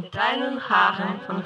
mit deinen Haaren von